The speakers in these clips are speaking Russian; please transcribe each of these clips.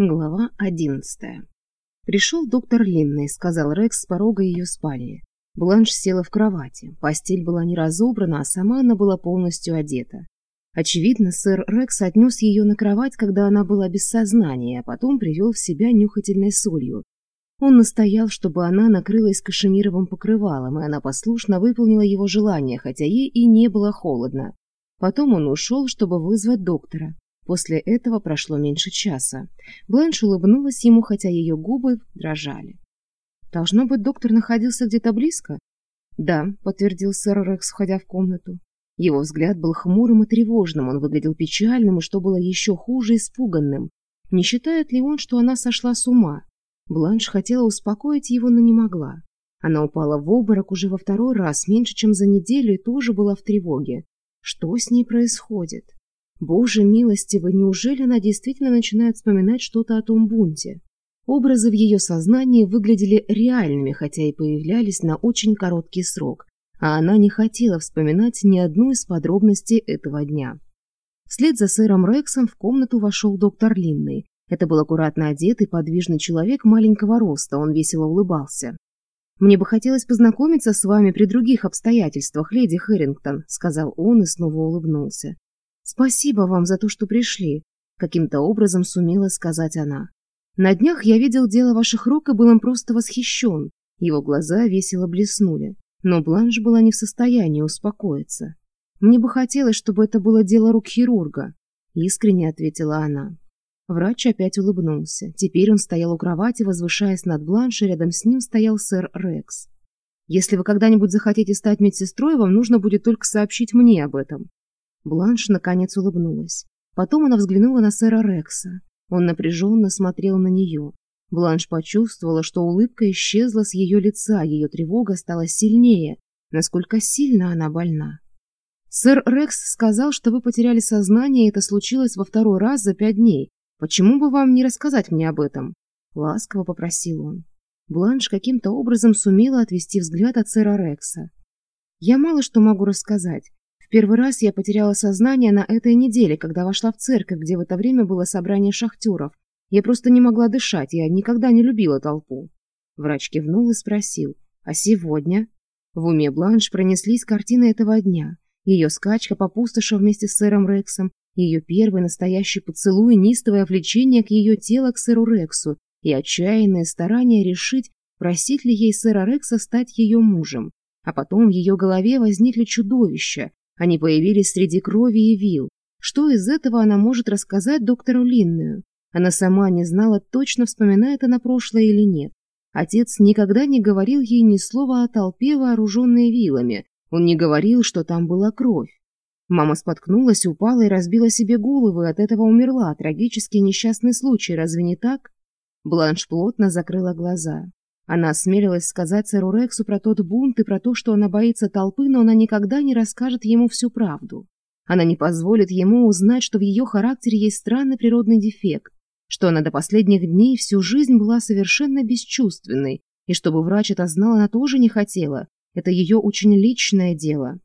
Глава одиннадцатая. Пришел доктор Линный, сказал Рекс с порога ее спальни. Бланш села в кровати. Постель была не разобрана, а сама она была полностью одета. Очевидно, сэр Рекс отнес ее на кровать, когда она была без сознания, а потом привел в себя нюхательной солью. Он настоял, чтобы она накрылась кашемировым покрывалом, и она послушно выполнила его желание, хотя ей и не было холодно. Потом он ушел, чтобы вызвать доктора. После этого прошло меньше часа. Бланш улыбнулась ему, хотя ее губы дрожали. «Должно быть, доктор находился где-то близко?» «Да», — подтвердил сэр Рекс, входя в комнату. Его взгляд был хмурым и тревожным, он выглядел печальным и, что было еще хуже, испуганным. Не считает ли он, что она сошла с ума? Бланш хотела успокоить его, но не могла. Она упала в обморок уже во второй раз, меньше чем за неделю, и тоже была в тревоге. Что с ней происходит? Боже милостивый, неужели она действительно начинает вспоминать что-то о том бунте? Образы в ее сознании выглядели реальными, хотя и появлялись на очень короткий срок, а она не хотела вспоминать ни одну из подробностей этого дня. Вслед за сэром Рексом в комнату вошел доктор Линный. Это был аккуратно одетый, подвижный человек маленького роста, он весело улыбался. «Мне бы хотелось познакомиться с вами при других обстоятельствах, леди Хэрингтон», — сказал он и снова улыбнулся спасибо вам за то что пришли. Каким-то образом сумела сказать она. На днях я видел дело ваших рук и был им просто восхищен. Его глаза весело блеснули. Но бланш была не в состоянии успокоиться. Мне бы хотелось чтобы это было дело рук хирурга искренне ответила она. Врач опять улыбнулся. Теперь он стоял у кровати возвышаясь над бланш и рядом с ним стоял сэр рекс. Если вы когда-нибудь захотите стать медсестрой вам нужно будет только сообщить мне об этом Бланш наконец улыбнулась. Потом она взглянула на сэра Рекса. Он напряженно смотрел на нее. Бланш почувствовала, что улыбка исчезла с ее лица, ее тревога стала сильнее, насколько сильно она больна. «Сэр Рекс сказал, что вы потеряли сознание, и это случилось во второй раз за пять дней. Почему бы вам не рассказать мне об этом?» Ласково попросил он. Бланш каким-то образом сумела отвести взгляд от сэра Рекса. «Я мало что могу рассказать. Первый раз я потеряла сознание на этой неделе, когда вошла в церковь, где в это время было собрание шахтеров. Я просто не могла дышать, я никогда не любила толпу. Врач кивнул и спросил, а сегодня? В уме Бланш пронеслись картины этого дня. Ее скачка по пустоши вместе с сэром Рексом, ее первый настоящий поцелуй, нистовое влечение к ее телу к сэру Рексу и отчаянное старание решить, просить ли ей сэра Рекса стать ее мужем. А потом в ее голове возникли чудовища, они появились среди крови и вил. Что из этого она может рассказать доктору Линную? Она сама не знала, точно вспоминает она прошлое или нет. Отец никогда не говорил ей ни слова о толпе, вооруженной вилами. Он не говорил, что там была кровь. Мама споткнулась, упала и разбила себе голову, и от этого умерла. Трагический несчастный случай, разве не так? Бланш плотно закрыла глаза. Она осмелилась сказать сэру Рексу про тот бунт и про то, что она боится толпы, но она никогда не расскажет ему всю правду. Она не позволит ему узнать, что в ее характере есть странный природный дефект, что она до последних дней всю жизнь была совершенно бесчувственной, и чтобы врач это знал, она тоже не хотела. Это ее очень личное дело.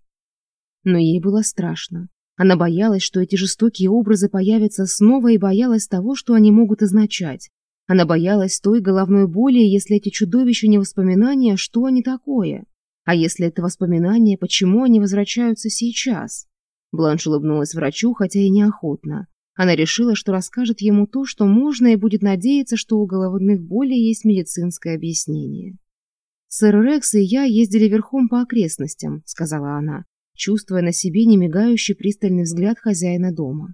Но ей было страшно. Она боялась, что эти жестокие образы появятся снова и боялась того, что они могут означать. Она боялась той головной боли, если эти чудовища не воспоминания, что они такое? А если это воспоминания, почему они возвращаются сейчас? Бланш улыбнулась врачу, хотя и неохотно. Она решила, что расскажет ему то, что можно, и будет надеяться, что у головных болей есть медицинское объяснение. «Сэр Рекс и я ездили верхом по окрестностям», — сказала она, чувствуя на себе немигающий пристальный взгляд хозяина дома.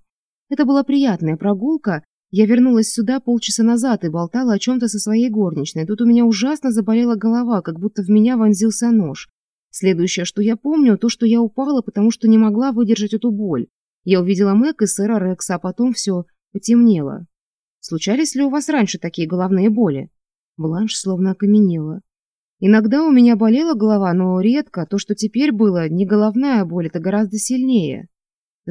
Это была приятная прогулка, я вернулась сюда полчаса назад и болтала о чем-то со своей горничной. Тут у меня ужасно заболела голова, как будто в меня вонзился нож. Следующее, что я помню, то, что я упала, потому что не могла выдержать эту боль. Я увидела Мэг и сэра Рекса, а потом все потемнело. Случались ли у вас раньше такие головные боли? Бланш словно окаменела. Иногда у меня болела голова, но редко. То, что теперь было, не головная боль, это гораздо сильнее.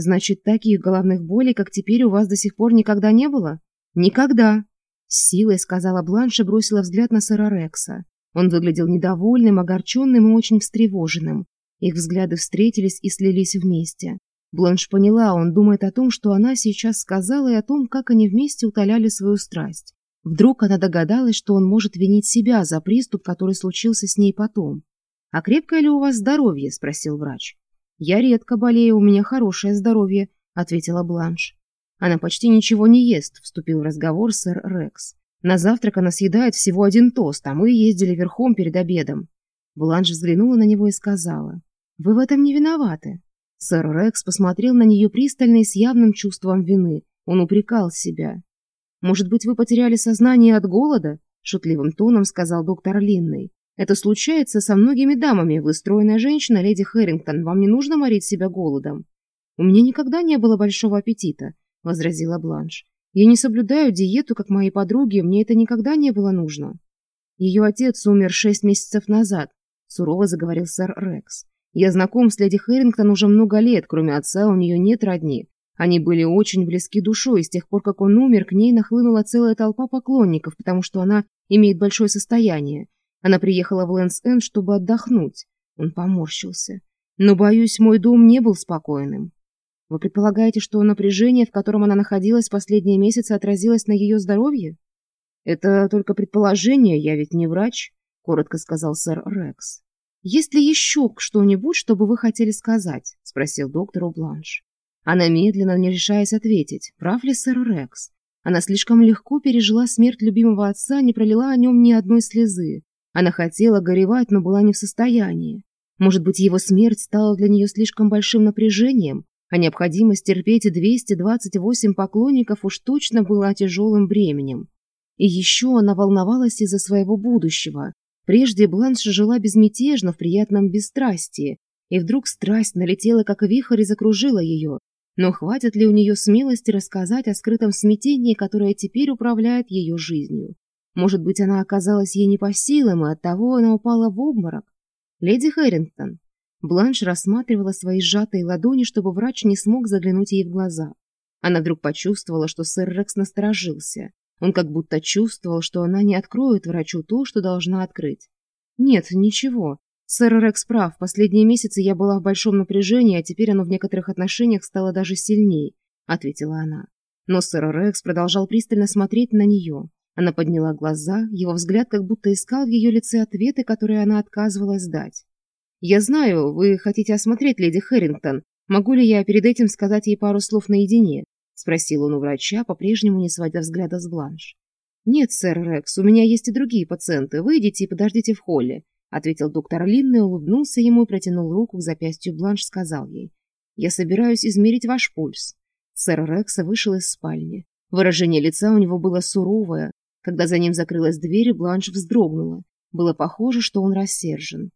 Значит, таких головных болей, как теперь, у вас до сих пор никогда не было? Никогда. С силой сказала Бланш и бросила взгляд на сэра Рекса. Он выглядел недовольным, огорченным и очень встревоженным. Их взгляды встретились и слились вместе. Бланш поняла, он думает о том, что она сейчас сказала, и о том, как они вместе утоляли свою страсть. Вдруг она догадалась, что он может винить себя за приступ, который случился с ней потом. «А крепкое ли у вас здоровье?» – спросил врач. «Я редко болею, у меня хорошее здоровье», — ответила Бланш. «Она почти ничего не ест», — вступил в разговор сэр Рекс. «На завтрак она съедает всего один тост, а мы ездили верхом перед обедом». Бланш взглянула на него и сказала. «Вы в этом не виноваты». Сэр Рекс посмотрел на нее пристально и с явным чувством вины. Он упрекал себя. «Может быть, вы потеряли сознание от голода?» — шутливым тоном сказал доктор Линный. Это случается со многими дамами. Выстроенная женщина, леди Хэрингтон. Вам не нужно морить себя голодом. У меня никогда не было большого аппетита, возразила Бланш. Я не соблюдаю диету, как мои подруги, мне это никогда не было нужно. Ее отец умер шесть месяцев назад, сурово заговорил сэр Рекс. Я знаком с леди Хэрингтон уже много лет, кроме отца у нее нет родни. Они были очень близки душой, и с тех пор, как он умер, к ней нахлынула целая толпа поклонников, потому что она имеет большое состояние. Она приехала в Лэнс-Эн, чтобы отдохнуть. Он поморщился. Но, боюсь, мой дом не был спокойным. Вы предполагаете, что напряжение, в котором она находилась последние месяцы, отразилось на ее здоровье? Это только предположение, я ведь не врач, коротко сказал сэр Рекс. Есть ли еще что-нибудь, что бы вы хотели сказать? спросил доктор у Бланш. Она медленно, не решаясь ответить, прав ли сэр Рекс? Она слишком легко пережила смерть любимого отца, не пролила о нем ни одной слезы. Она хотела горевать, но была не в состоянии. Может быть, его смерть стала для нее слишком большим напряжением, а необходимость терпеть 228 поклонников уж точно была тяжелым бременем. И еще она волновалась из-за своего будущего. Прежде Бланш жила безмятежно в приятном бесстрастии, и вдруг страсть налетела, как вихрь, и закружила ее. Но хватит ли у нее смелости рассказать о скрытом смятении, которое теперь управляет ее жизнью? Может быть, она оказалась ей не по силам, и оттого она упала в обморок. Леди Хэрингтон. Бланш рассматривала свои сжатые ладони, чтобы врач не смог заглянуть ей в глаза. Она вдруг почувствовала, что сэр Рекс насторожился. Он как будто чувствовал, что она не откроет врачу то, что должна открыть. «Нет, ничего. Сэр Рекс прав. Последние месяцы я была в большом напряжении, а теперь оно в некоторых отношениях стало даже сильней», — ответила она. Но сэр Рекс продолжал пристально смотреть на нее. Она подняла глаза, его взгляд как будто искал в ее лице ответы, которые она отказывалась дать. «Я знаю, вы хотите осмотреть леди Хэрингтон. Могу ли я перед этим сказать ей пару слов наедине?» – спросил он у врача, по-прежнему не сводя взгляда с бланш. «Нет, сэр Рекс, у меня есть и другие пациенты. Выйдите и подождите в холле», – ответил доктор Линн и улыбнулся ему и протянул руку к запястью бланш, сказал ей. «Я собираюсь измерить ваш пульс». Сэр Рекс вышел из спальни. Выражение лица у него было суровое, когда за ним закрылась дверь, Бланш вздрогнула. Было похоже, что он рассержен.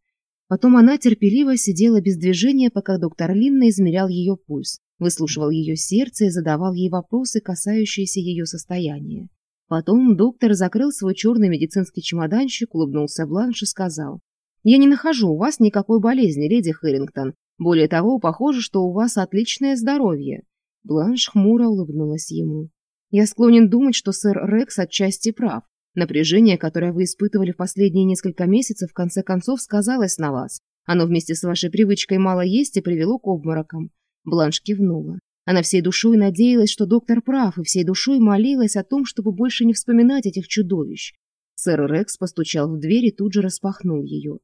Потом она терпеливо сидела без движения, пока доктор Линна измерял ее пульс, выслушивал ее сердце и задавал ей вопросы, касающиеся ее состояния. Потом доктор закрыл свой черный медицинский чемоданчик, улыбнулся Бланш и сказал, «Я не нахожу у вас никакой болезни, леди Хэрингтон. Более того, похоже, что у вас отличное здоровье». Бланш хмуро улыбнулась ему. Я склонен думать, что сэр Рекс отчасти прав. Напряжение, которое вы испытывали в последние несколько месяцев, в конце концов сказалось на вас. Оно вместе с вашей привычкой мало есть и привело к обморокам. Бланш кивнула. Она всей душой надеялась, что доктор прав, и всей душой молилась о том, чтобы больше не вспоминать этих чудовищ. Сэр Рекс постучал в дверь и тут же распахнул ее.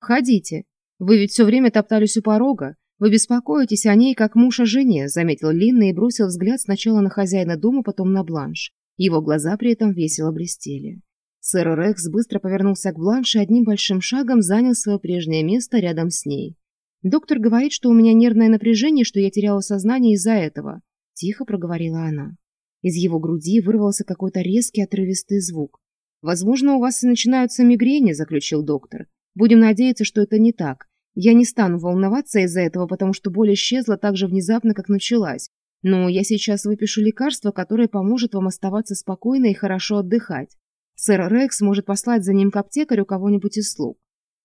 Ходите, Вы ведь все время топтались у порога вы беспокоитесь о ней как муж о жене заметил линна и бросил взгляд сначала на хозяина дома потом на бланш. Его глаза при этом весело блестели. Сэр рекс быстро повернулся к бланш и одним большим шагом занял свое прежнее место рядом с ней. Доктор говорит что у меня нервное напряжение что я теряла сознание из-за этого тихо проговорила она. Из его груди вырвался какой-то резкий отрывистый звук. Возможно у вас и начинаются мигрени заключил доктор. Будем надеяться что это не так. Я не стану волноваться из-за этого, потому что боль исчезла так же внезапно, как началась. Но я сейчас выпишу лекарство, которое поможет вам оставаться спокойно и хорошо отдыхать. Сэр Рекс может послать за ним к аптекарю кого-нибудь из слуг.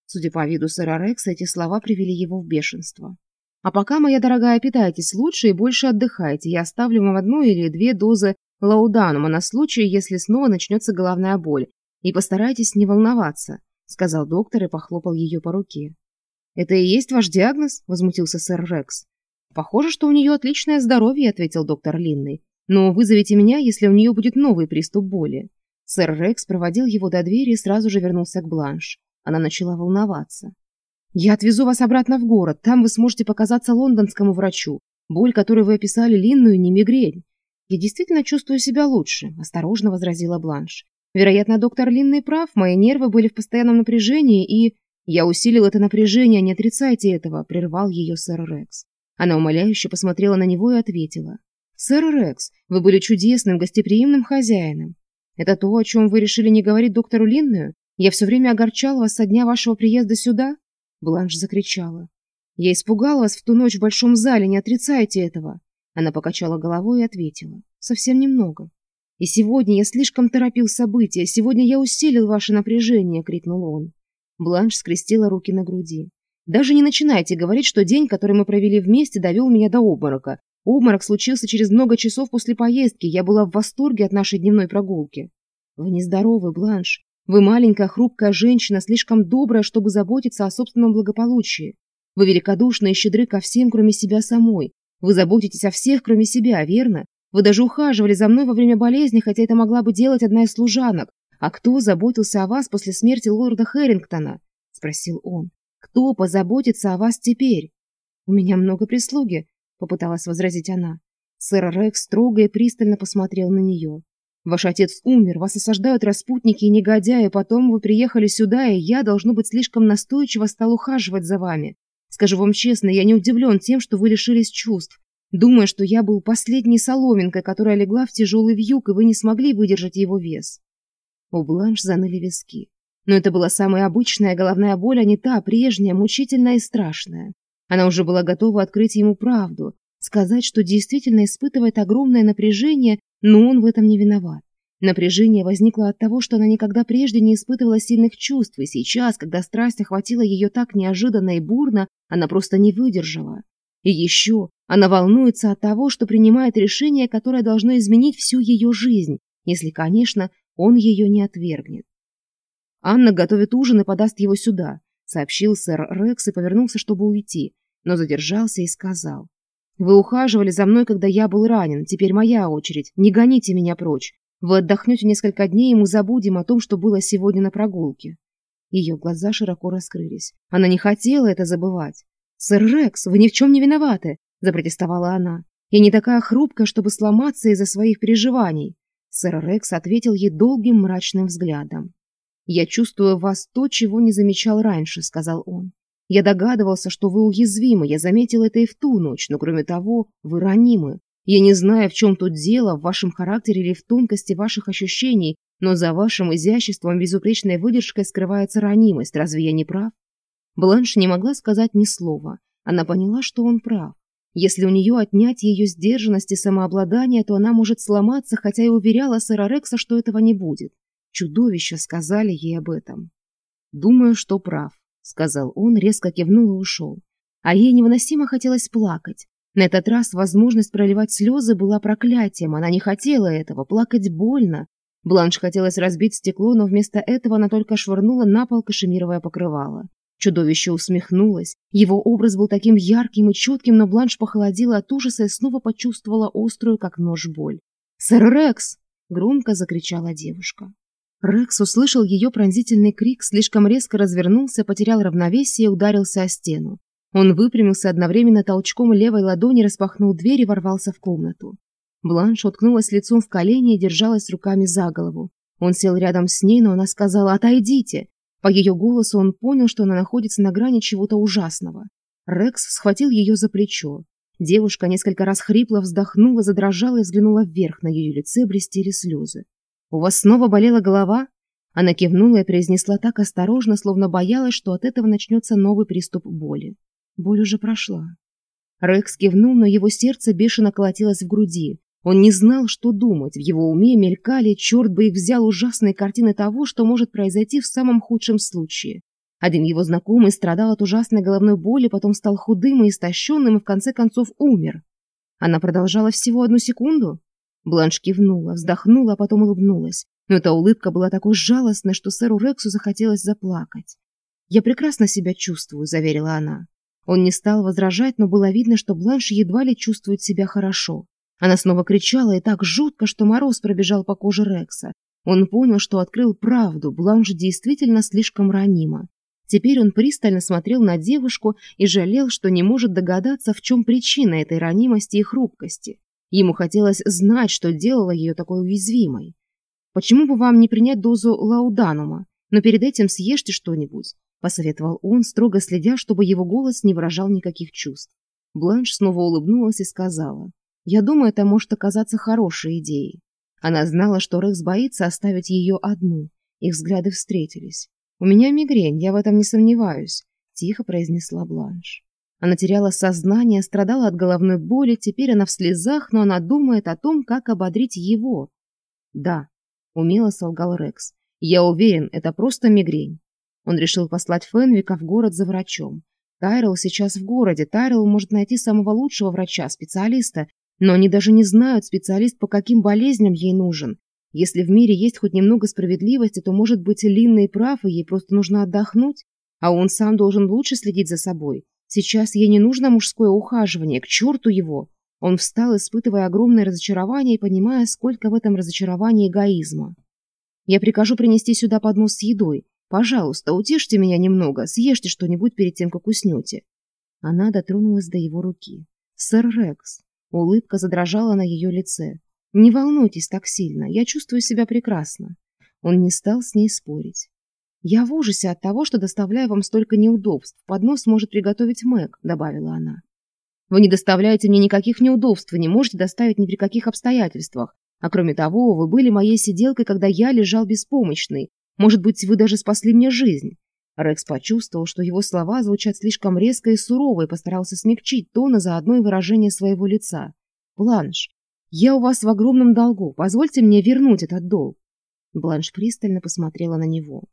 Судя по виду сэра Рекса, эти слова привели его в бешенство. А пока, моя дорогая, питайтесь лучше и больше отдыхайте. Я оставлю вам одну или две дозы лауданума на случай, если снова начнется головная боль. И постарайтесь не волноваться, сказал доктор и похлопал ее по руке это и есть ваш диагноз? Возмутился сэр рекс. Похоже что у нее отличное здоровье ответил доктор линный но вызовите меня если у нее будет новый приступ боли. Сэр рекс проводил его до двери и сразу же вернулся к бланш. Она начала волноваться. Я отвезу вас обратно в город. Там вы сможете показаться лондонскому врачу. Боль которую вы описали линную не мигрень. Я действительно чувствую себя лучше осторожно возразила бланш. Вероятно доктор линный прав мои нервы были в постоянном напряжении и я усилил это напряжение, не отрицайте этого, прервал ее сэр Рекс. Она умоляюще посмотрела на него и ответила. «Сэр Рекс, вы были чудесным, гостеприимным хозяином. Это то, о чем вы решили не говорить доктору Линную? Я все время огорчал вас со дня вашего приезда сюда?» Бланш закричала. «Я испугал вас в ту ночь в большом зале, не отрицайте этого!» Она покачала головой и ответила. «Совсем немного. И сегодня я слишком торопил события, сегодня я усилил ваше напряжение!» — крикнул он. Бланш скрестила руки на груди. «Даже не начинайте говорить, что день, который мы провели вместе, довел меня до обморока. Обморок случился через много часов после поездки. Я была в восторге от нашей дневной прогулки». «Вы нездоровы, Бланш. Вы маленькая, хрупкая женщина, слишком добрая, чтобы заботиться о собственном благополучии. Вы великодушны и щедры ко всем, кроме себя самой. Вы заботитесь о всех, кроме себя, верно? Вы даже ухаживали за мной во время болезни, хотя это могла бы делать одна из служанок. «А кто заботился о вас после смерти лорда Хэрингтона?» — спросил он. «Кто позаботится о вас теперь?» «У меня много прислуги», — попыталась возразить она. Сэр Рекс строго и пристально посмотрел на нее. «Ваш отец умер, вас осаждают распутники и негодяи, потом вы приехали сюда, и я, должно быть, слишком настойчиво стал ухаживать за вами. Скажу вам честно, я не удивлен тем, что вы лишились чувств, думая, что я был последней соломинкой, которая легла в тяжелый вьюг, и вы не смогли выдержать его вес». У Бланш заныли виски. Но это была самая обычная головная боль, а не та прежняя, мучительная и страшная. Она уже была готова открыть ему правду, сказать, что действительно испытывает огромное напряжение, но он в этом не виноват. Напряжение возникло от того, что она никогда прежде не испытывала сильных чувств, и сейчас, когда страсть охватила ее так неожиданно и бурно, она просто не выдержала. И еще она волнуется от того, что принимает решение, которое должно изменить всю ее жизнь, если, конечно, он ее не отвергнет. «Анна готовит ужин и подаст его сюда», — сообщил сэр Рекс и повернулся, чтобы уйти, но задержался и сказал. «Вы ухаживали за мной, когда я был ранен. Теперь моя очередь. Не гоните меня прочь. Вы отдохнете несколько дней, и мы забудем о том, что было сегодня на прогулке». Ее глаза широко раскрылись. Она не хотела это забывать. «Сэр Рекс, вы ни в чем не виноваты», — запротестовала она. «Я не такая хрупкая, чтобы сломаться из-за своих переживаний». Сэр Рекс ответил ей долгим мрачным взглядом. «Я чувствую в вас то, чего не замечал раньше», — сказал он. «Я догадывался, что вы уязвимы, я заметил это и в ту ночь, но, кроме того, вы ранимы. Я не знаю, в чем тут дело, в вашем характере или в тонкости ваших ощущений, но за вашим изяществом безупречной выдержкой скрывается ранимость, разве я не прав?» Бланш не могла сказать ни слова. Она поняла, что он прав. Если у нее отнять ее сдержанность и самообладание, то она может сломаться, хотя и уверяла сэра Рекса, что этого не будет. Чудовища сказали ей об этом. «Думаю, что прав», — сказал он, резко кивнул и ушел. А ей невыносимо хотелось плакать. На этот раз возможность проливать слезы была проклятием, она не хотела этого, плакать больно. Бланш хотелось разбить стекло, но вместо этого она только швырнула на пол кашемировое покрывало. Чудовище усмехнулось. Его образ был таким ярким и четким, но Бланш похолодела от ужаса и снова почувствовала острую, как нож, боль. «Сэр Рекс!» — громко закричала девушка. Рекс услышал ее пронзительный крик, слишком резко развернулся, потерял равновесие и ударился о стену. Он выпрямился одновременно толчком левой ладони, распахнул дверь и ворвался в комнату. Бланш уткнулась лицом в колени и держалась руками за голову. Он сел рядом с ней, но она сказала «Отойдите!» По ее голосу он понял, что она находится на грани чего-то ужасного. Рекс схватил ее за плечо. Девушка несколько раз хрипло вздохнула, задрожала и взглянула вверх, на ее лице блестели слезы. «У вас снова болела голова?» Она кивнула и произнесла так осторожно, словно боялась, что от этого начнется новый приступ боли. Боль уже прошла. Рекс кивнул, но его сердце бешено колотилось в груди. Он не знал, что думать. В его уме мелькали, черт бы их взял, ужасные картины того, что может произойти в самом худшем случае. Один его знакомый страдал от ужасной головной боли, потом стал худым и истощенным и в конце концов умер. Она продолжала всего одну секунду. Бланш кивнула, вздохнула, а потом улыбнулась. Но эта улыбка была такой жалостной, что сэру Рексу захотелось заплакать. «Я прекрасно себя чувствую», — заверила она. Он не стал возражать, но было видно, что Бланш едва ли чувствует себя хорошо. Она снова кричала и так жутко, что мороз пробежал по коже Рекса. Он понял, что открыл правду, Бланш действительно слишком ранима. Теперь он пристально смотрел на девушку и жалел, что не может догадаться, в чем причина этой ранимости и хрупкости. Ему хотелось знать, что делало ее такой уязвимой. «Почему бы вам не принять дозу лауданума? Но перед этим съешьте что-нибудь», – посоветовал он, строго следя, чтобы его голос не выражал никаких чувств. Бланш снова улыбнулась и сказала. Я думаю, это может оказаться хорошей идеей. Она знала, что Рекс боится оставить ее одну. Их взгляды встретились. «У меня мигрень, я в этом не сомневаюсь», – тихо произнесла Бланш. Она теряла сознание, страдала от головной боли, теперь она в слезах, но она думает о том, как ободрить его. «Да», – умело солгал Рекс. «Я уверен, это просто мигрень». Он решил послать Фенвика в город за врачом. Тайрелл сейчас в городе. Тайрелл может найти самого лучшего врача, специалиста, но они даже не знают, специалист по каким болезням ей нужен. Если в мире есть хоть немного справедливости, то, может быть, Линна и прав, и ей просто нужно отдохнуть, а он сам должен лучше следить за собой. Сейчас ей не нужно мужское ухаживание, к черту его. Он встал, испытывая огромное разочарование и понимая, сколько в этом разочаровании эгоизма. «Я прикажу принести сюда поднос с едой. Пожалуйста, утешьте меня немного, съешьте что-нибудь перед тем, как уснете». Она дотронулась до его руки. «Сэр Рекс, Улыбка задрожала на ее лице. «Не волнуйтесь так сильно, я чувствую себя прекрасно». Он не стал с ней спорить. «Я в ужасе от того, что доставляю вам столько неудобств. Поднос может приготовить Мэг», — добавила она. «Вы не доставляете мне никаких неудобств, вы не можете доставить ни при каких обстоятельствах. А кроме того, вы были моей сиделкой, когда я лежал беспомощный. Может быть, вы даже спасли мне жизнь. Рекс почувствовал, что его слова звучат слишком резко и сурово, и постарался смягчить тона за одно выражение своего лица. «Бланш, я у вас в огромном долгу. Позвольте мне вернуть этот долг». Бланш пристально посмотрела на него.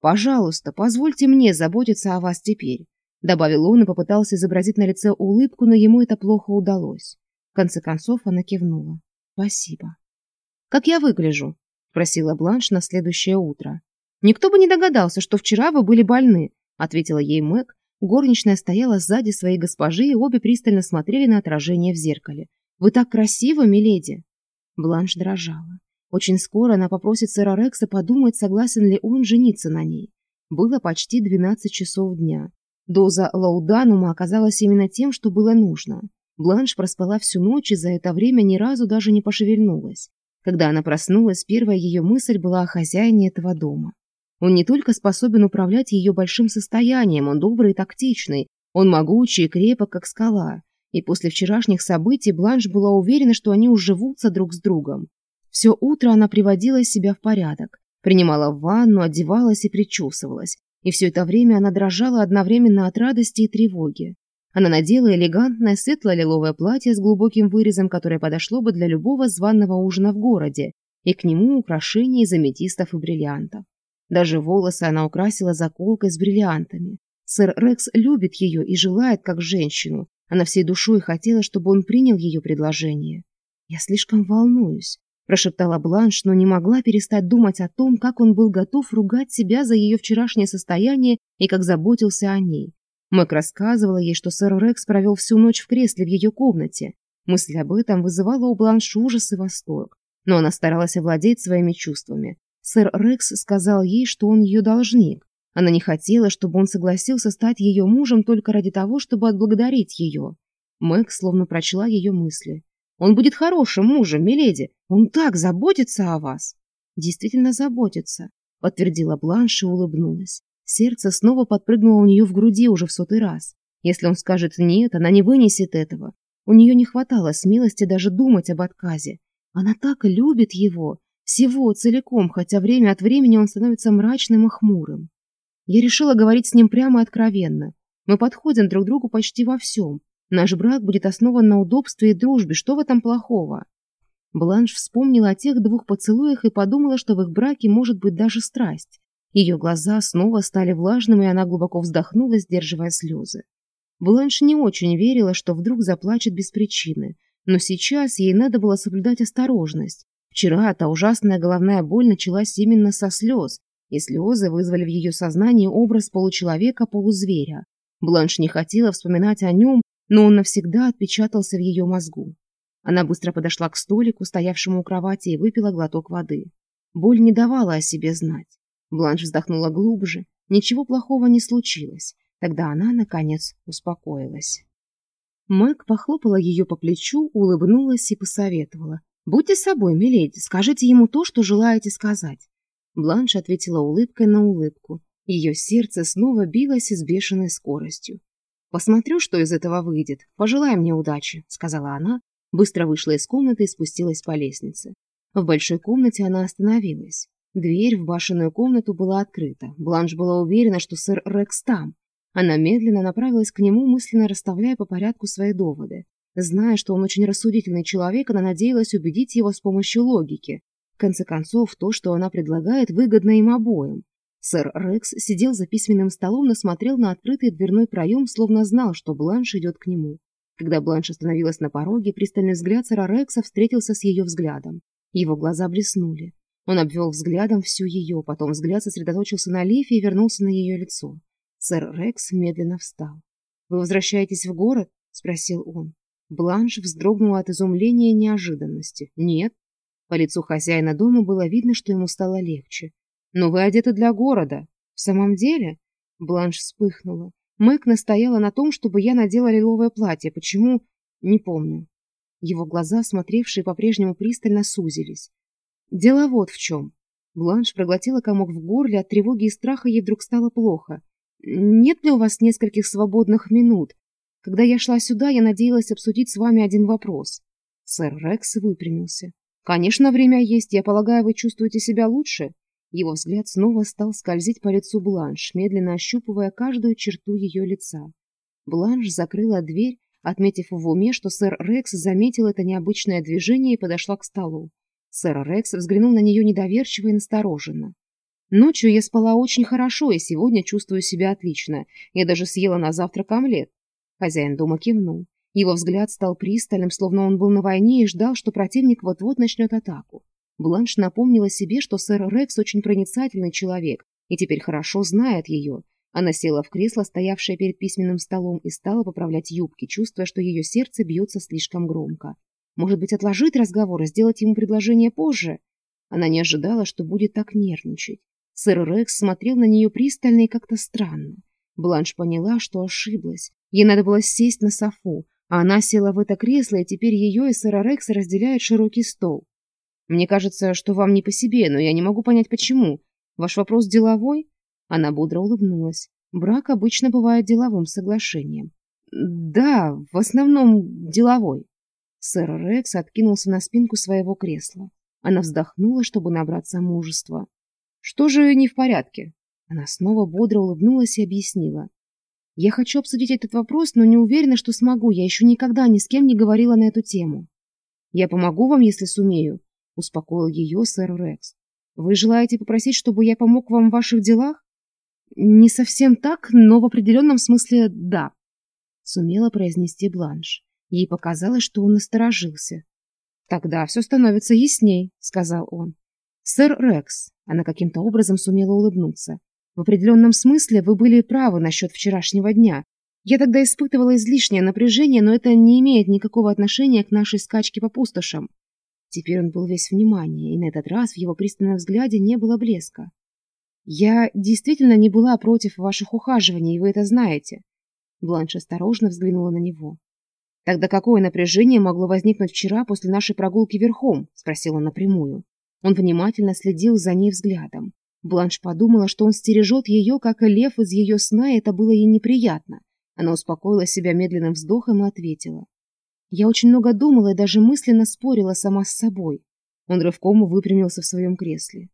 «Пожалуйста, позвольте мне заботиться о вас теперь», — добавил он и попытался изобразить на лице улыбку, но ему это плохо удалось. В конце концов она кивнула. «Спасибо». «Как я выгляжу?» — спросила Бланш на следующее утро. Никто бы не догадался, что вчера вы были больны, ответила ей Мэг. Горничная стояла сзади своей госпожи, и обе пристально смотрели на отражение в зеркале. Вы так красивы, миледи. Бланш дрожала. Очень скоро она попросит сэра Рекса подумать, согласен ли он жениться на ней. Было почти 12 часов дня. Доза лауданума оказалась именно тем, что было нужно. Бланш проспала всю ночь и за это время ни разу даже не пошевельнулась. Когда она проснулась, первая ее мысль была о хозяине этого дома. Он не только способен управлять ее большим состоянием, он добрый и тактичный, он могучий и крепок, как скала. И после вчерашних событий Бланш была уверена, что они уживутся друг с другом. Все утро она приводила себя в порядок, принимала ванну, одевалась и причесывалась. И все это время она дрожала одновременно от радости и тревоги. Она надела элегантное светло-лиловое платье с глубоким вырезом, которое подошло бы для любого званого ужина в городе, и к нему украшения из аметистов и бриллиантов. Даже волосы она украсила заколкой с бриллиантами. Сэр Рекс любит ее и желает как женщину. Она всей душой хотела, чтобы он принял ее предложение. «Я слишком волнуюсь», – прошептала Бланш, но не могла перестать думать о том, как он был готов ругать себя за ее вчерашнее состояние и как заботился о ней. Мэг рассказывала ей, что сэр Рекс провел всю ночь в кресле в ее комнате. Мысль об этом вызывала у Бланш ужас и восторг, но она старалась овладеть своими чувствами. Сэр Рекс сказал ей, что он ее должник. Она не хотела, чтобы он согласился стать ее мужем только ради того, чтобы отблагодарить ее. Мэг словно прочла ее мысли. «Он будет хорошим мужем, миледи. Он так заботится о вас!» «Действительно заботится», — подтвердила Бланш и улыбнулась. Сердце снова подпрыгнуло у нее в груди уже в сотый раз. Если он скажет «нет», она не вынесет этого. У нее не хватало смелости даже думать об отказе. Она так любит его, всего целиком, хотя время от времени он становится мрачным и хмурым. Я решила говорить с ним прямо и откровенно. Мы подходим друг другу почти во всем. Наш брак будет основан на удобстве и дружбе, что в этом плохого? Бланш вспомнила о тех двух поцелуях и подумала, что в их браке может быть даже страсть. Ее глаза снова стали влажными, и она глубоко вздохнула, сдерживая слезы. Бланш не очень верила, что вдруг заплачет без причины, но сейчас ей надо было соблюдать осторожность, Вчера та ужасная головная боль началась именно со слез, и слезы вызвали в ее сознании образ получеловека-полузверя. Бланш не хотела вспоминать о нем, но он навсегда отпечатался в ее мозгу. Она быстро подошла к столику, стоявшему у кровати, и выпила глоток воды. Боль не давала о себе знать. Бланш вздохнула глубже. Ничего плохого не случилось. Тогда она, наконец, успокоилась. Мэг похлопала ее по плечу, улыбнулась и посоветовала будьте собой миледи скажите ему то что желаете сказать. Бланш ответила улыбкой на улыбку. Ее сердце снова билось с бешеной скоростью. Посмотрю что из этого выйдет. Пожелай мне удачи сказала она. Быстро вышла из комнаты и спустилась по лестнице. В большой комнате она остановилась. Дверь в башенную комнату была открыта. Бланш была уверена что сэр рекс там. Она медленно направилась к нему мысленно расставляя по порядку свои доводы. Зная, что он очень рассудительный человек, она надеялась убедить его с помощью логики. В конце концов, то, что она предлагает, выгодно им обоим. Сэр Рекс сидел за письменным столом, но смотрел на открытый дверной проем, словно знал, что Бланш идет к нему. Когда Бланш остановилась на пороге, пристальный взгляд сэра Рекса встретился с ее взглядом. Его глаза блеснули. Он обвел взглядом всю ее, потом взгляд сосредоточился на Лифе и вернулся на ее лицо. Сэр Рекс медленно встал. «Вы возвращаетесь в город?» — спросил он. Бланш вздрогнула от изумления и неожиданности. «Нет». По лицу хозяина дома было видно, что ему стало легче. «Но вы одеты для города». «В самом деле?» Бланш вспыхнула. Мэг настояла на том, чтобы я надела лиловое платье. Почему? Не помню. Его глаза, смотревшие по-прежнему пристально, сузились. Дело вот в чем. Бланш проглотила комок в горле, от тревоги и страха ей вдруг стало плохо. «Нет ли у вас нескольких свободных минут?» Когда я шла сюда, я надеялась обсудить с вами один вопрос. Сэр Рекс выпрямился. Конечно, время есть. Я полагаю, вы чувствуете себя лучше? Его взгляд снова стал скользить по лицу Бланш, медленно ощупывая каждую черту ее лица. Бланш закрыла дверь, отметив в уме, что сэр Рекс заметил это необычное движение и подошла к столу. Сэр Рекс взглянул на нее недоверчиво и настороженно. «Ночью я спала очень хорошо и сегодня чувствую себя отлично. Я даже съела на завтрак омлет. Хозяин дома кивнул. Его взгляд стал пристальным, словно он был на войне и ждал, что противник вот-вот начнет атаку. Бланш напомнила себе, что сэр Рекс очень проницательный человек и теперь хорошо знает ее. Она села в кресло, стоявшее перед письменным столом, и стала поправлять юбки, чувствуя, что ее сердце бьется слишком громко. Может быть, отложить разговор и сделать ему предложение позже? Она не ожидала, что будет так нервничать. Сэр Рекс смотрел на нее пристально и как-то странно. Бланш поняла, что ошиблась. Ей надо было сесть на софу, а она села в это кресло, и теперь ее и сэра Рекса разделяет широкий стол. Мне кажется, что вам не по себе, но я не могу понять, почему. Ваш вопрос деловой?» Она бодро улыбнулась. «Брак обычно бывает деловым соглашением». «Да, в основном деловой». Сэр Рекс откинулся на спинку своего кресла. Она вздохнула, чтобы набраться мужества. «Что же не в порядке?» Она снова бодро улыбнулась и объяснила. Я хочу обсудить этот вопрос, но не уверена, что смогу. Я еще никогда ни с кем не говорила на эту тему. Я помогу вам, если сумею, — успокоил ее сэр Рекс. Вы желаете попросить, чтобы я помог вам в ваших делах? Не совсем так, но в определенном смысле да, — сумела произнести Бланш. Ей показалось, что он насторожился. «Тогда все становится ясней», — сказал он. «Сэр Рекс», — она каким-то образом сумела улыбнуться, в определенном смысле вы были правы насчет вчерашнего дня. Я тогда испытывала излишнее напряжение, но это не имеет никакого отношения к нашей скачке по пустошам. Теперь он был весь внимание, и на этот раз в его пристальном взгляде не было блеска. Я действительно не была против ваших ухаживаний, и вы это знаете. Бланш осторожно взглянула на него. Тогда какое напряжение могло возникнуть вчера после нашей прогулки верхом? спросила напрямую. Он внимательно следил за ней взглядом. Бланш подумала, что он стережет ее, как и лев из ее сна, и это было ей неприятно. Она успокоила себя медленным вздохом и ответила. «Я очень много думала и даже мысленно спорила сама с собой». Он рывком выпрямился в своем кресле.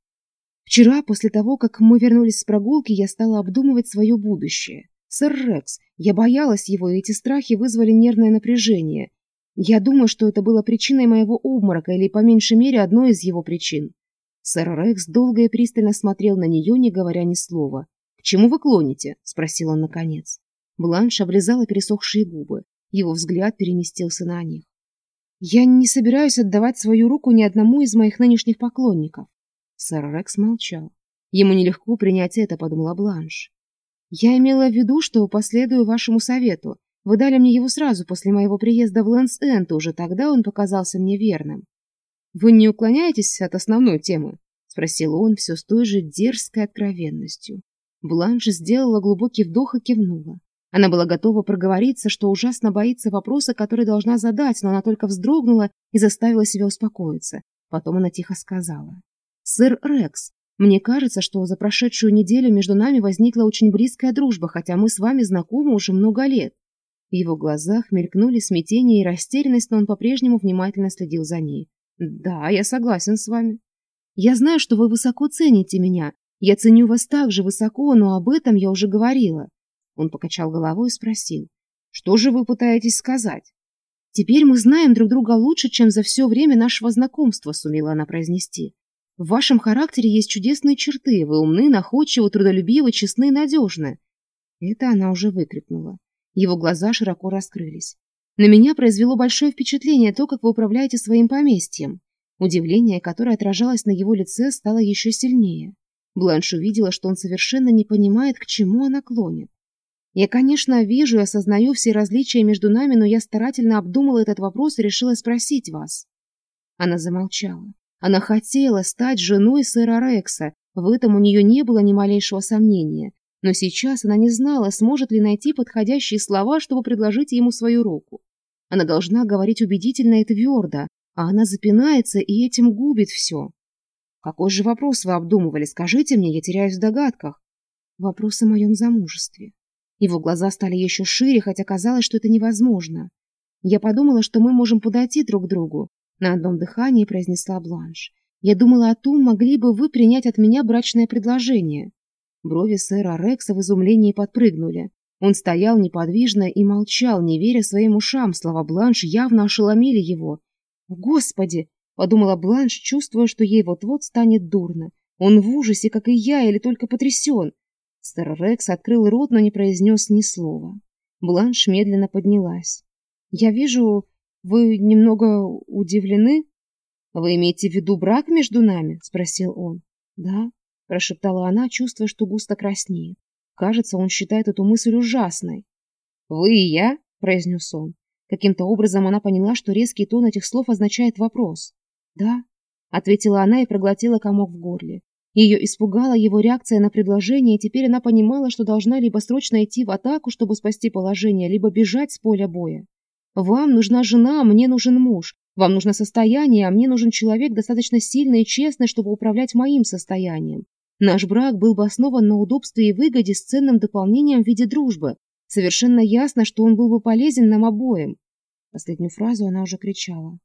«Вчера, после того, как мы вернулись с прогулки, я стала обдумывать свое будущее. Сэр Рекс, я боялась его, и эти страхи вызвали нервное напряжение. Я думаю, что это было причиной моего обморока или, по меньшей мере, одной из его причин. Сэр Рекс долго и пристально смотрел на нее, не говоря ни слова. «К чему вы клоните?» – спросил он наконец. Бланш облизала пересохшие губы. Его взгляд переместился на них. «Я не собираюсь отдавать свою руку ни одному из моих нынешних поклонников». Сэр Рекс молчал. Ему нелегко принять это, подумала Бланш. «Я имела в виду, что последую вашему совету. Вы дали мне его сразу после моего приезда в Лэнс-Энд, уже тогда он показался мне верным. «Вы не уклоняетесь от основной темы?» — спросил он все с той же дерзкой откровенностью. Бланш сделала глубокий вдох и кивнула. Она была готова проговориться, что ужасно боится вопроса, который должна задать, но она только вздрогнула и заставила себя успокоиться. Потом она тихо сказала. «Сэр Рекс, мне кажется, что за прошедшую неделю между нами возникла очень близкая дружба, хотя мы с вами знакомы уже много лет». В его глазах мелькнули смятение и растерянность, но он по-прежнему внимательно следил за ней. Да, я согласен с вами. Я знаю, что вы высоко цените меня. Я ценю вас так же высоко, но об этом я уже говорила. Он покачал головой и спросил. Что же вы пытаетесь сказать? Теперь мы знаем друг друга лучше, чем за все время нашего знакомства, сумела она произнести. В вашем характере есть чудесные черты. Вы умны, находчивы, трудолюбивы, честны, надежны. Это она уже выкрикнула. Его глаза широко раскрылись. На меня произвело большое впечатление то, как вы управляете своим поместьем. Удивление, которое отражалось на его лице, стало еще сильнее. Бланш увидела, что он совершенно не понимает, к чему она клонит. Я, конечно, вижу и осознаю все различия между нами, но я старательно обдумала этот вопрос и решила спросить вас. Она замолчала. Она хотела стать женой сэра Рекса, в этом у нее не было ни малейшего сомнения, но сейчас она не знала, сможет ли найти подходящие слова, чтобы предложить ему свою руку. Она должна говорить убедительно и твердо, а она запинается и этим губит все. Какой же вопрос вы обдумывали? Скажите мне, я теряюсь в догадках. Вопрос о моем замужестве. Его глаза стали еще шире, хотя казалось, что это невозможно. Я подумала, что мы можем подойти друг к другу. На одном дыхании произнесла Бланш. Я думала о том, могли бы вы принять от меня брачное предложение. Брови сэра Рекса в изумлении подпрыгнули. Он стоял неподвижно и молчал, не веря своим ушам. Слова Бланш явно ошеломили его. «Господи!» — подумала Бланш, чувствуя, что ей вот-вот станет дурно. «Он в ужасе, как и я, или только потрясен!» Сэр Рекс открыл рот, но не произнес ни слова. Бланш медленно поднялась. «Я вижу, вы немного удивлены?» «Вы имеете в виду брак между нами?» — спросил он. «Да», прошептала она, чувствуя, что густо краснеет. Кажется, он считает эту мысль ужасной. «Вы и я?» – произнес он. Каким-то образом она поняла, что резкий тон этих слов означает вопрос. «Да», – ответила она и проглотила комок в горле. Ее испугала его реакция на предложение, и теперь она понимала, что должна либо срочно идти в атаку, чтобы спасти положение, либо бежать с поля боя. «Вам нужна жена, а мне нужен муж. Вам нужно состояние, а мне нужен человек достаточно сильный и честный, чтобы управлять моим состоянием. Наш брак был бы основан на удобстве и выгоде с ценным дополнением в виде дружбы. Совершенно ясно, что он был бы полезен нам обоим. Последнюю фразу она уже кричала.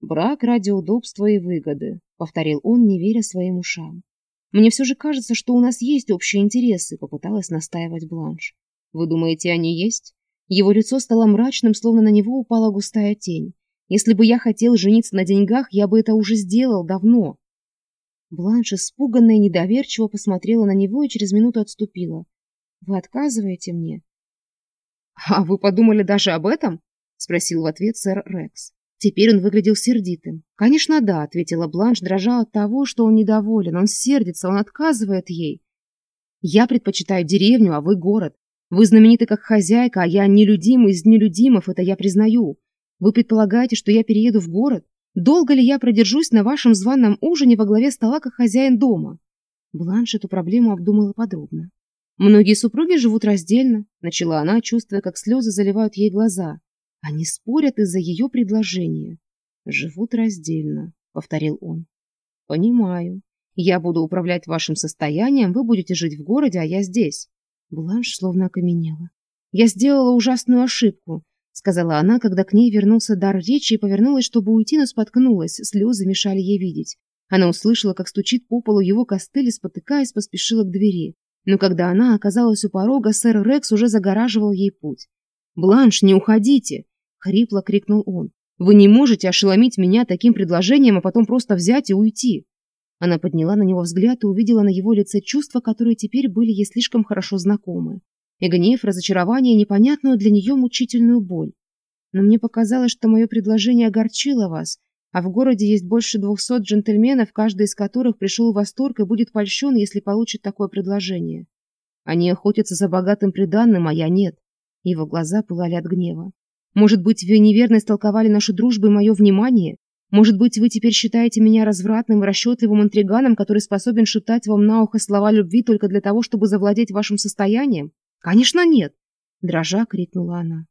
«Брак ради удобства и выгоды», — повторил он, не веря своим ушам. «Мне все же кажется, что у нас есть общие интересы», — попыталась настаивать Бланш. «Вы думаете, они есть?» Его лицо стало мрачным, словно на него упала густая тень. «Если бы я хотел жениться на деньгах, я бы это уже сделал давно. Бланш, испуганная и недоверчиво посмотрела на него и через минуту отступила. «Вы отказываете мне?» «А вы подумали даже об этом?» — спросил в ответ сэр Рекс. Теперь он выглядел сердитым. «Конечно, да», — ответила Бланш, дрожа от того, что он недоволен. Он сердится, он отказывает ей. «Я предпочитаю деревню, а вы город. Вы знамениты как хозяйка, а я нелюдимый из нелюдимов, это я признаю. Вы предполагаете, что я перееду в город? Долго ли я продержусь на вашем званом ужине во главе стола, как хозяин дома? Бланш эту проблему обдумала подробно. Многие супруги живут раздельно, начала она, чувствуя, как слезы заливают ей глаза. Они спорят из-за ее предложения. Живут раздельно, повторил он. Понимаю. Я буду управлять вашим состоянием, вы будете жить в городе, а я здесь. Бланш словно окаменела. Я сделала ужасную ошибку сказала она когда к ней вернулся дар речи и повернулась чтобы уйти но споткнулась слезы мешали ей видеть. Она услышала как стучит по полу его костыль и спотыкаясь поспешила к двери. Но когда она оказалась у порога сэр рекс уже загораживал ей путь. Бланш не уходите хрипло крикнул он. Вы не можете ошеломить меня таким предложением а потом просто взять и уйти! Она подняла на него взгляд и увидела на его лице чувства которые теперь были ей слишком хорошо знакомы и гнев, разочарование, непонятную для нее мучительную боль. Но мне показалось, что мое предложение огорчило вас, а в городе есть больше двухсот джентльменов, каждый из которых пришел в восторг и будет польщен, если получит такое предложение. Они охотятся за богатым приданным, а я нет. Его глаза пылали от гнева. Может быть, вы неверно истолковали нашу дружбу и мое внимание? Может быть, вы теперь считаете меня развратным и расчетливым интриганом, который способен шутать вам на ухо слова любви только для того, чтобы завладеть вашим состоянием? конечно нет дрожа крикнула она.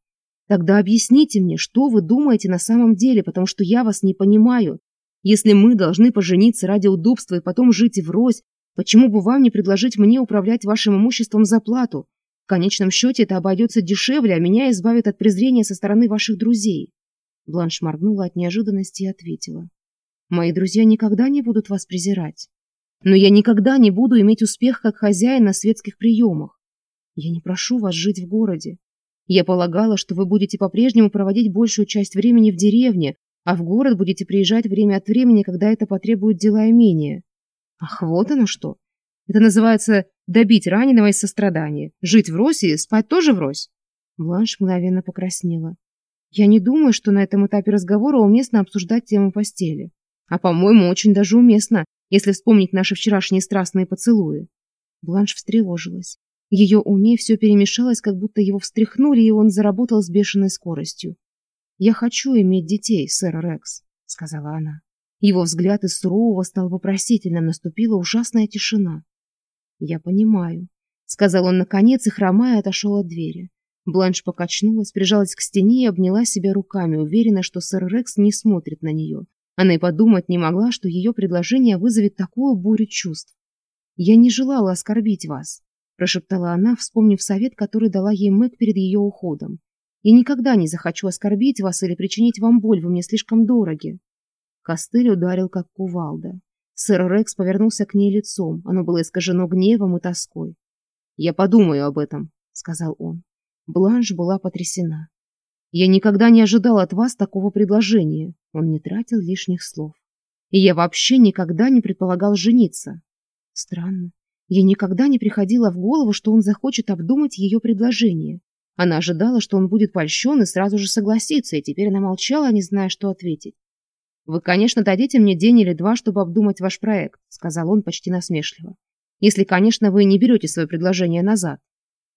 Тогда объясните мне что вы думаете на самом деле потому что я вас не понимаю. Если мы должны пожениться ради удобства и потом жить врозь почему бы вам не предложить мне управлять вашим имуществом за плату? В конечном счете это обойдется дешевле а меня избавит от презрения со стороны ваших друзей. Бланш моргнула от неожиданности и ответила. Мои друзья никогда не будут вас презирать. Но я никогда не буду иметь успех как хозяин на светских приемах. Я не прошу вас жить в городе. Я полагала, что вы будете по-прежнему проводить большую часть времени в деревне, а в город будете приезжать время от времени, когда это потребует дела имения. Ах, вот оно что. Это называется добить раненого из сострадания. Жить в России, спать тоже в Рось. Бланш мгновенно покраснела. Я не думаю, что на этом этапе разговора уместно обсуждать тему постели. А, по-моему, очень даже уместно, если вспомнить наши вчерашние страстные поцелуи. Бланш встревожилась. Ее уме все перемешалось, как будто его встряхнули, и он заработал с бешеной скоростью. «Я хочу иметь детей, сэр Рекс», — сказала она. Его взгляд из сурового стал вопросительным, наступила ужасная тишина. «Я понимаю», — сказал он наконец и, хромая, отошел от двери. Бланш покачнулась, прижалась к стене и обняла себя руками, уверена, что сэр Рекс не смотрит на нее. Она и подумать не могла, что ее предложение вызовет такую бурю чувств. «Я не желала оскорбить вас», прошептала она, вспомнив совет, который дала ей Мэг перед ее уходом. «Я никогда не захочу оскорбить вас или причинить вам боль, вы мне слишком дороги». Костыль ударил, как кувалда. Сэр Рекс повернулся к ней лицом, оно было искажено гневом и тоской. «Я подумаю об этом», — сказал он. Бланш была потрясена. «Я никогда не ожидал от вас такого предложения», — он не тратил лишних слов. «И я вообще никогда не предполагал жениться». «Странно, Ей никогда не приходило в голову, что он захочет обдумать ее предложение. Она ожидала, что он будет польщен и сразу же согласится, и теперь она молчала, не зная, что ответить. «Вы, конечно, дадите мне день или два, чтобы обдумать ваш проект», — сказал он почти насмешливо. «Если, конечно, вы не берете свое предложение назад».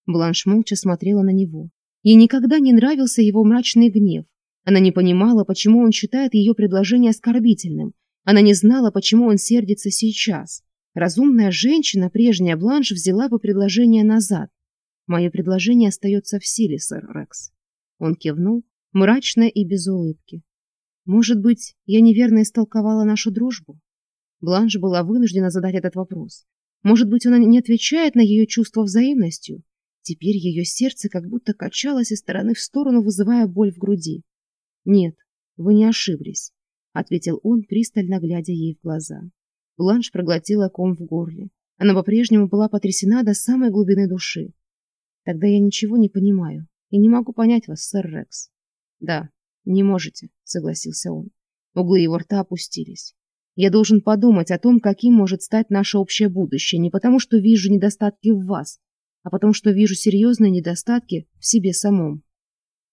Бланш молча смотрела на него. Ей никогда не нравился его мрачный гнев. Она не понимала, почему он считает ее предложение оскорбительным. Она не знала, почему он сердится сейчас. Разумная женщина, прежняя Бланш, взяла бы предложение назад. Мое предложение остается в силе, сэр Рекс. Он кивнул, мрачно и без улыбки. Может быть, я неверно истолковала нашу дружбу? Бланш была вынуждена задать этот вопрос. Может быть, он не отвечает на ее чувство взаимностью? Теперь ее сердце как будто качалось из стороны в сторону, вызывая боль в груди. «Нет, вы не ошиблись», — ответил он, пристально глядя ей в глаза. Бланш проглотила ком в горле. Она по-прежнему была потрясена до самой глубины души. Тогда я ничего не понимаю и не могу понять вас, сэр Рекс. Да, не можете, согласился он. Углы его рта опустились. Я должен подумать о том, каким может стать наше общее будущее, не потому что вижу недостатки в вас, а потому что вижу серьезные недостатки в себе самом.